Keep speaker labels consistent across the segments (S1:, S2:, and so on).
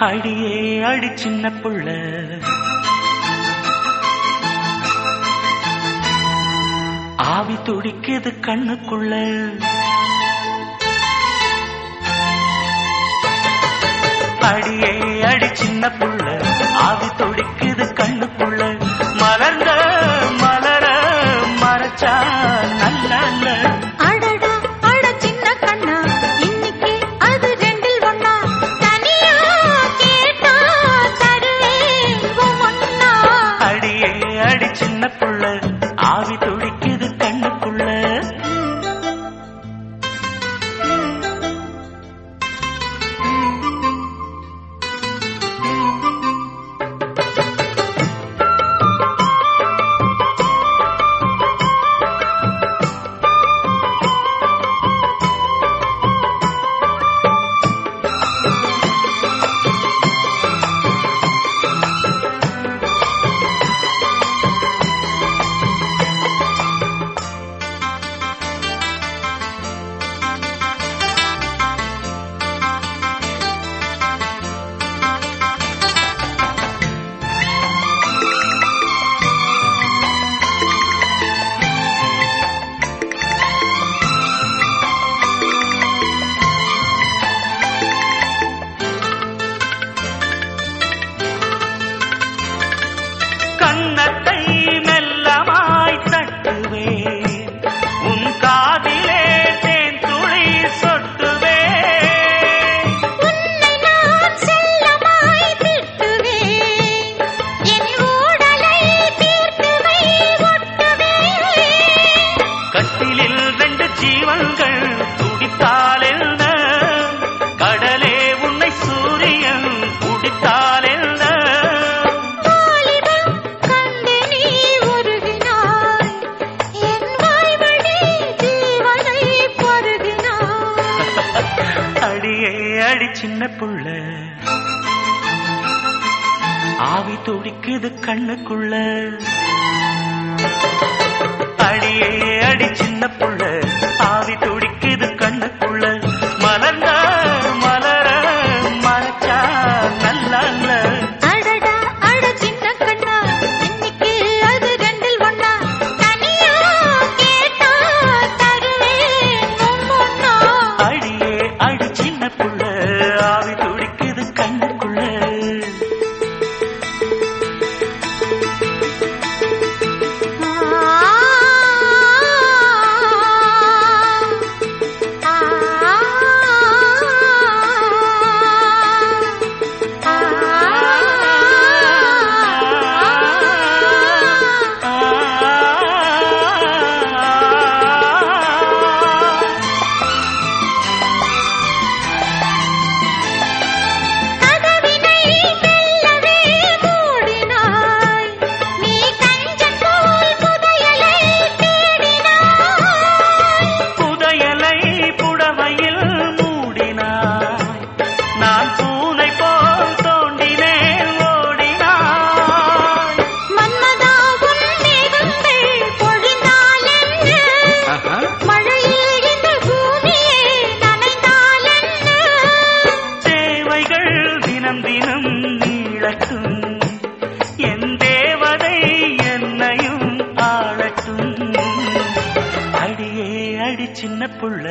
S1: அடியே அடி சின்ன புள்ள. ஆவி துடிக்குது கண்ணுக்குள்ள. அடியே அடி சின்ன புள்ள. ஆவி துடிக்குது கண்ணுக்குள்ள. மலர்ந்த மலர
S2: மறைச்சான்
S1: கோயிலில் ரெண்டு ஜீவன்கள் துடித்தால் என்ன கடலே உன்னை சூரியன் குடித்தால் என்ன அடியே அடி சின்ன புள்ள. ஆவி துடிக்குது கண்ணுக்குள்ள. 啦啦
S2: 啦 அடி சின்ன
S1: புள்ள.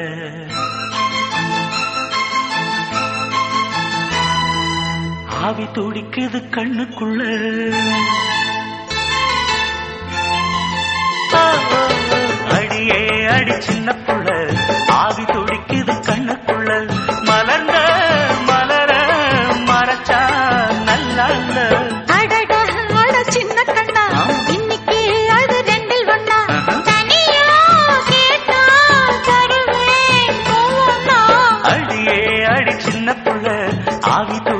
S1: ஆவி துடிக்குது கண்ணுக்குள்ள. அடியே அடி சின்ன புள்ள. 阿里都